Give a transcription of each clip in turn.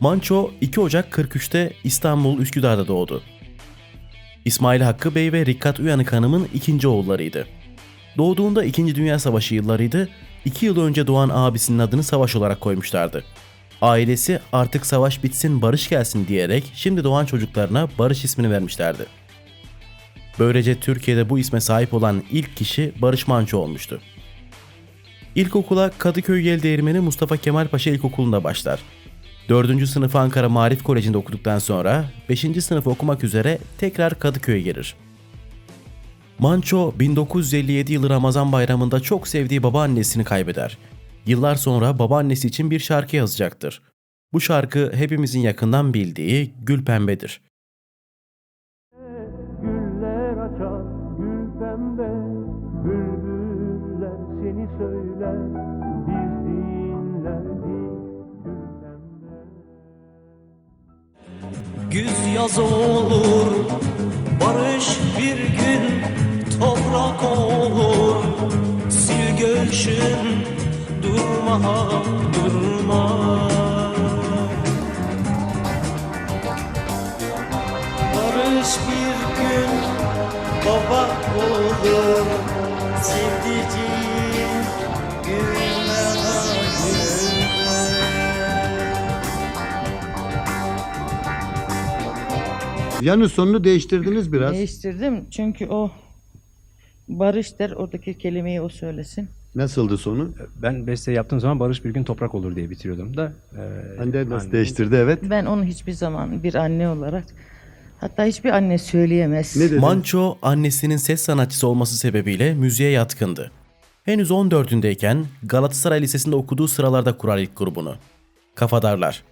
Manço 2 Ocak 43'te İstanbul Üsküdar'da doğdu. İsmail Hakkı Bey ve Rikkat Uyanık Hanım'ın ikinci oğullarıydı. Doğduğunda 2. Dünya Savaşı yıllarıydı, 2 yıl önce doğan abisinin adını Savaş olarak koymuşlardı. Ailesi artık savaş bitsin barış gelsin diyerek şimdi doğan çocuklarına Barış ismini vermişlerdi. Böylece Türkiye'de bu isme sahip olan ilk kişi Barış Manço olmuştu. İlkokula Kadıköy Yeldeğirmeni Mustafa Kemal Paşa İlkokulu'nda başlar. 4. sınıfı Ankara Marif Koleji'nde okuduktan sonra 5. sınıfı okumak üzere tekrar Kadıköy'e gelir. Manço 1957 yılı Ramazan bayramında çok sevdiği babaannesini kaybeder. Yıllar sonra babaannesi için bir şarkı yazacaktır. Bu şarkı hepimizin yakından bildiği Gül Pembe'dir. Güz yaz olur, barış bir gün toprak olur. Sil göğsün, durma, durma. Barış bir gün baba olur. Yanı sonunu değiştirdiniz biraz. Değiştirdim çünkü o Barış der oradaki kelimeyi o söylesin. Nasıldı sonu? Ben beste yaptığım zaman barış bir gün toprak olur diye bitiriyordum da. e, Hande nasıl hani- değiştirdi evet. Ben onu hiçbir zaman bir anne olarak hatta hiçbir anne söyleyemez. Ne dedi? Manço annesinin ses sanatçısı olması sebebiyle müziğe yatkındı. Henüz 14'ündeyken Galatasaray Lisesi'nde okuduğu sıralarda kurar ilk grubunu. Kafadarlar.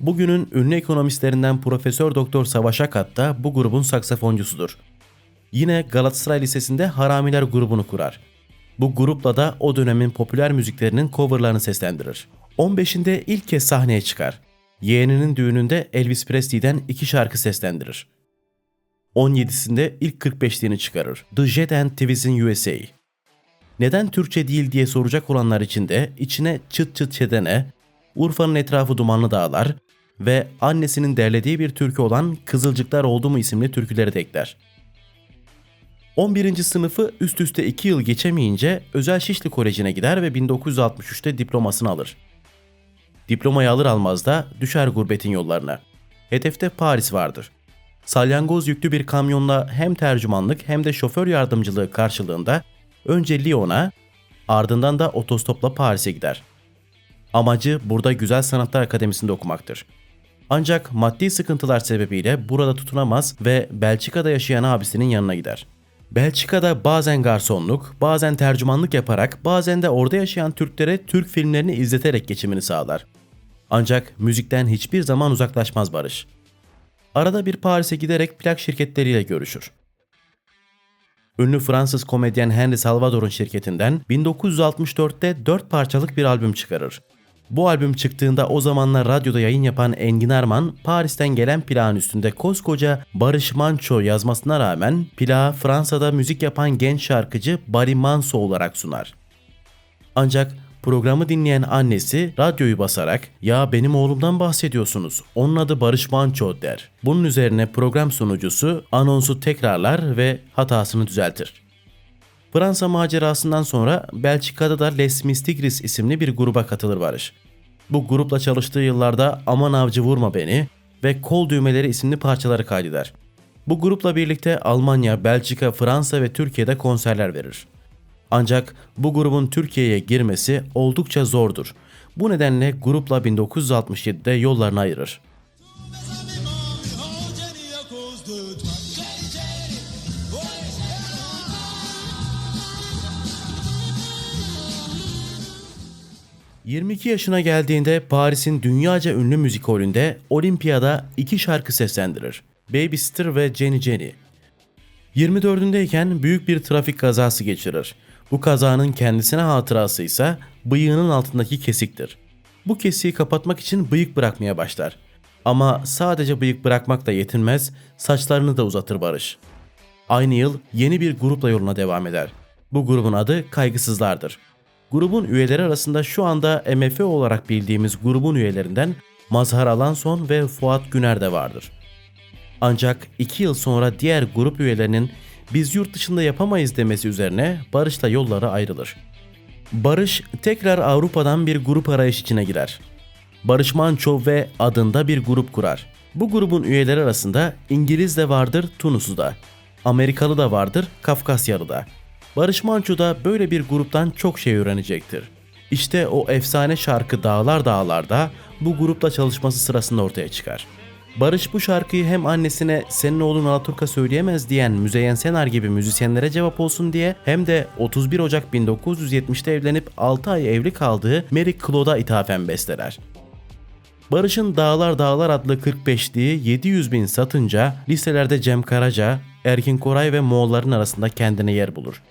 Bugünün ünlü ekonomistlerinden Profesör Doktor Savaş Akat da bu grubun saksafoncusudur. Yine Galatasaray Lisesi'nde Haramiler grubunu kurar. Bu grupla da o dönemin popüler müziklerinin coverlarını seslendirir. 15'inde ilk kez sahneye çıkar. Yeğeninin düğününde Elvis Presley'den iki şarkı seslendirir. 17'sinde ilk 45'liğini çıkarır. The Jet and Twins in USA. Neden Türkçe değil diye soracak olanlar için de içine çıt çıt çedene, Urfa'nın etrafı dumanlı dağlar ve annesinin derlediği bir türkü olan Kızılcıklar Oldu mu isimli türküleri de ekler. 11. sınıfı üst üste 2 yıl geçemeyince Özel Şişli Koleji'ne gider ve 1963'te diplomasını alır. Diplomayı alır almaz da düşer gurbetin yollarına. Hedefte Paris vardır. Salyangoz yüklü bir kamyonla hem tercümanlık hem de şoför yardımcılığı karşılığında önce Lyon'a ardından da otostopla Paris'e gider. Amacı burada Güzel Sanatlar Akademisi'nde okumaktır. Ancak maddi sıkıntılar sebebiyle burada tutunamaz ve Belçika'da yaşayan abisinin yanına gider. Belçika'da bazen garsonluk, bazen tercümanlık yaparak, bazen de orada yaşayan Türklere Türk filmlerini izleterek geçimini sağlar. Ancak müzikten hiçbir zaman uzaklaşmaz Barış. Arada bir Paris'e giderek plak şirketleriyle görüşür. Ünlü Fransız komedyen Henry Salvador'un şirketinden 1964'te 4 parçalık bir albüm çıkarır. Bu albüm çıktığında o zamanlar radyoda yayın yapan Engin Arman, Paris'ten gelen plağın üstünde koskoca Barış Manço yazmasına rağmen plağı Fransa'da müzik yapan genç şarkıcı Barry Manso olarak sunar. Ancak programı dinleyen annesi radyoyu basarak ''Ya benim oğlumdan bahsediyorsunuz, onun adı Barış Manço'' der. Bunun üzerine program sunucusu anonsu tekrarlar ve hatasını düzeltir. Fransa macerasından sonra Belçika'da da Les Mistigris isimli bir gruba katılır Barış. Bu grupla çalıştığı yıllarda Aman Avcı Vurma Beni ve Kol Düğmeleri isimli parçaları kaydeder. Bu grupla birlikte Almanya, Belçika, Fransa ve Türkiye'de konserler verir. Ancak bu grubun Türkiye'ye girmesi oldukça zordur. Bu nedenle grupla 1967'de yollarını ayırır. ...22 yaşına geldiğinde Paris'in dünyaca ünlü müzik holünde Olimpiyada iki şarkı seslendirir. Baby Sister ve Jenny Jenny. 24'ündeyken büyük bir trafik kazası geçirir. Bu kazanın kendisine hatırası ise bıyığının altındaki kesiktir. Bu kesiği kapatmak için bıyık bırakmaya başlar. Ama sadece bıyık bırakmakla yetinmez, saçlarını da uzatır Barış. Aynı yıl yeni bir grupla yoluna devam eder. Bu grubun adı Kaygısızlardır. Grubun üyeleri arasında şu anda MF olarak bildiğimiz grubun üyelerinden Mazhar Alanson ve Fuat Güner de vardır. Ancak iki yıl sonra diğer grup üyelerinin biz yurt dışında yapamayız demesi üzerine Barış'la yolları ayrılır. Barış tekrar Avrupa'dan bir grup arayış içine girer. Barış Manço ve adında bir grup kurar. Bu grubun üyeleri arasında İngiliz de vardır, Tunuslu da. Amerikalı da vardır, Kafkasyalı da. Barış Manço da böyle bir gruptan çok şey öğrenecektir. İşte o efsane şarkı Dağlar Dağlar'da bu grupla çalışması sırasında ortaya çıkar. Barış bu şarkıyı hem annesine senin oğlun Alaturka söyleyemez diyen Müzeyyen Senar gibi müzisyenlere cevap olsun diye hem de 31 Ocak 1970'te evlenip 6 ay evli kaldığı Mary Claude'a ithafen besteler. Barış'ın Dağlar Dağlar adlı 45'liği 700 bin satınca listelerde Cem Karaca, Erkin Koray ve Moğolların arasında kendine yer bulur.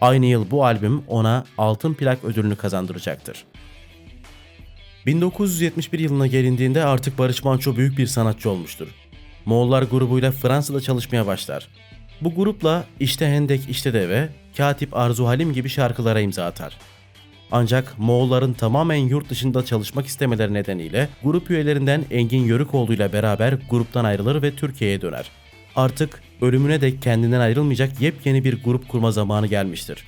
Aynı yıl bu albüm ona altın plak ödülünü kazandıracaktır. 1971 yılına gelindiğinde artık Barış Manço büyük bir sanatçı olmuştur. Moğollar grubuyla Fransa'da çalışmaya başlar. Bu grupla İşte Hendek İşte Deve, Katip Arzu Halim gibi şarkılara imza atar. Ancak Moğolların tamamen yurt dışında çalışmak istemeleri nedeniyle grup üyelerinden Engin Yörükoğlu ile beraber gruptan ayrılır ve Türkiye'ye döner. Artık ölümüne dek kendinden ayrılmayacak yepyeni bir grup kurma zamanı gelmiştir.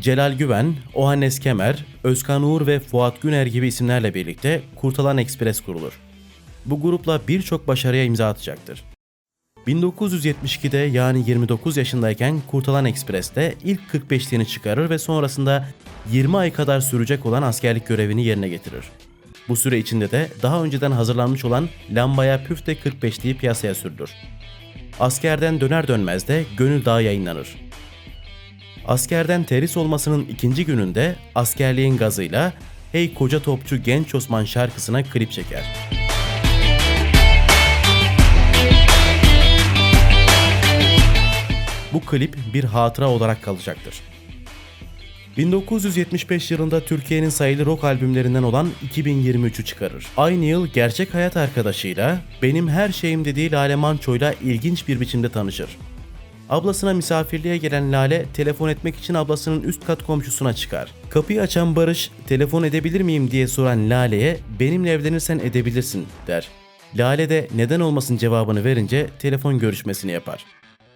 Celal Güven, Ohannes Kemer, Özkan Uğur ve Fuat Güner gibi isimlerle birlikte Kurtalan Ekspres kurulur. Bu grupla birçok başarıya imza atacaktır. 1972'de yani 29 yaşındayken Kurtalan Ekspres'te ilk 45'liğini çıkarır ve sonrasında 20 ay kadar sürecek olan askerlik görevini yerine getirir. Bu süre içinde de daha önceden hazırlanmış olan Lambaya Püfte 45'liği piyasaya sürdür. Askerden döner dönmez de Gönül Dağı yayınlanır. Askerden terhis olmasının ikinci gününde askerliğin gazıyla Hey Koca Topçu Genç Osman şarkısına klip çeker. Bu klip bir hatıra olarak kalacaktır. 1975 yılında Türkiye'nin sayılı rock albümlerinden olan 2023'ü çıkarır. Aynı yıl gerçek hayat arkadaşıyla Benim Her Şeyim dediği Lale Manço'yla ilginç bir biçimde tanışır. Ablasına misafirliğe gelen Lale telefon etmek için ablasının üst kat komşusuna çıkar. Kapıyı açan Barış telefon edebilir miyim diye soran Lale'ye benimle evlenirsen edebilirsin der. Lale de neden olmasın cevabını verince telefon görüşmesini yapar.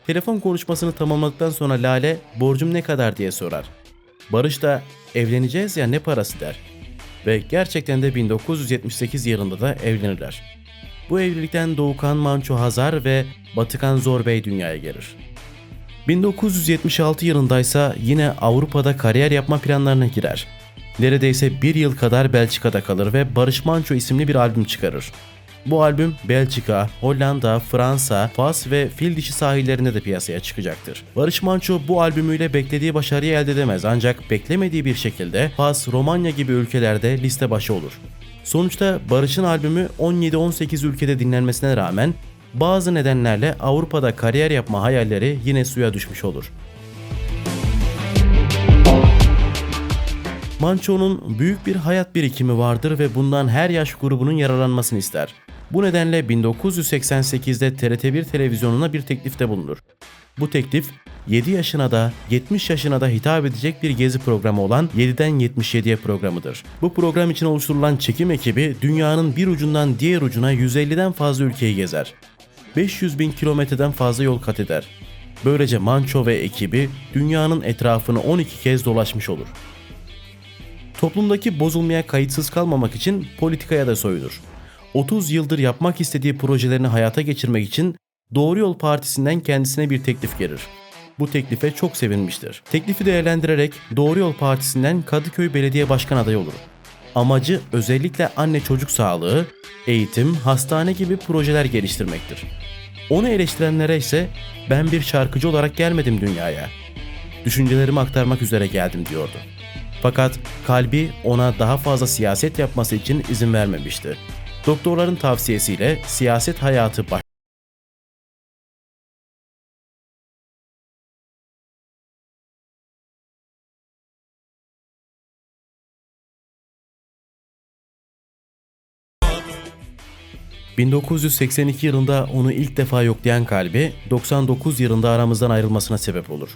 Telefon konuşmasını tamamladıktan sonra Lale borcum ne kadar diye sorar. Barış da evleneceğiz ya ne parası der. Ve gerçekten de 1978 yılında da evlenirler. Bu evlilikten Doğukan Manço Hazar ve Batıkan Zorbey dünyaya gelir. 1976 yılındaysa yine Avrupa'da kariyer yapma planlarına girer. Neredeyse bir yıl kadar Belçika'da kalır ve Barış Manço isimli bir albüm çıkarır. Bu albüm Belçika, Hollanda, Fransa, Fas ve Fil dişi sahillerinde de piyasaya çıkacaktır. Barış Manço bu albümüyle beklediği başarıyı elde edemez ancak beklemediği bir şekilde Fas, Romanya gibi ülkelerde liste başı olur. Sonuçta Barış'ın albümü 17-18 ülkede dinlenmesine rağmen bazı nedenlerle Avrupa'da kariyer yapma hayalleri yine suya düşmüş olur. Manço'nun büyük bir hayat birikimi vardır ve bundan her yaş grubunun yararlanmasını ister. Bu nedenle 1988'de TRT1 televizyonuna bir teklifte bulunur. Bu teklif 7 yaşına da 70 yaşına da hitap edecek bir gezi programı olan 7'den 77'ye programıdır. Bu program için oluşturulan çekim ekibi dünyanın bir ucundan diğer ucuna 150'den fazla ülkeyi gezer. 500 bin kilometreden fazla yol kat eder. Böylece Manço ve ekibi dünyanın etrafını 12 kez dolaşmış olur. Toplumdaki bozulmaya kayıtsız kalmamak için politikaya da soyulur. 30 yıldır yapmak istediği projelerini hayata geçirmek için Doğru Yol Partisi'nden kendisine bir teklif gelir. Bu teklife çok sevinmiştir. Teklifi değerlendirerek Doğru Yol Partisi'nden Kadıköy Belediye Başkan adayı olur. Amacı özellikle anne çocuk sağlığı, eğitim, hastane gibi projeler geliştirmektir. Onu eleştirenlere ise ben bir şarkıcı olarak gelmedim dünyaya. Düşüncelerimi aktarmak üzere geldim diyordu. Fakat kalbi ona daha fazla siyaset yapması için izin vermemişti. Doktorların tavsiyesiyle siyaset hayatı baş ...1982 yılında onu ilk defa yoklayan kalbi... ...99 yılında aramızdan ayrılmasına sebep olur.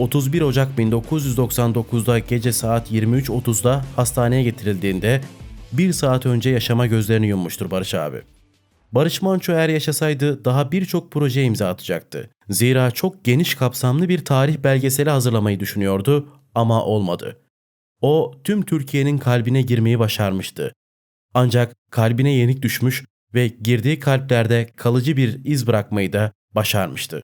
31 Ocak 1999'da gece saat 23.30'da hastaneye getirildiğinde bir saat önce yaşama gözlerini yummuştur Barış abi. Barış Manço eğer yaşasaydı daha birçok proje imza atacaktı. Zira çok geniş kapsamlı bir tarih belgeseli hazırlamayı düşünüyordu ama olmadı. O tüm Türkiye'nin kalbine girmeyi başarmıştı. Ancak kalbine yenik düşmüş ve girdiği kalplerde kalıcı bir iz bırakmayı da başarmıştı.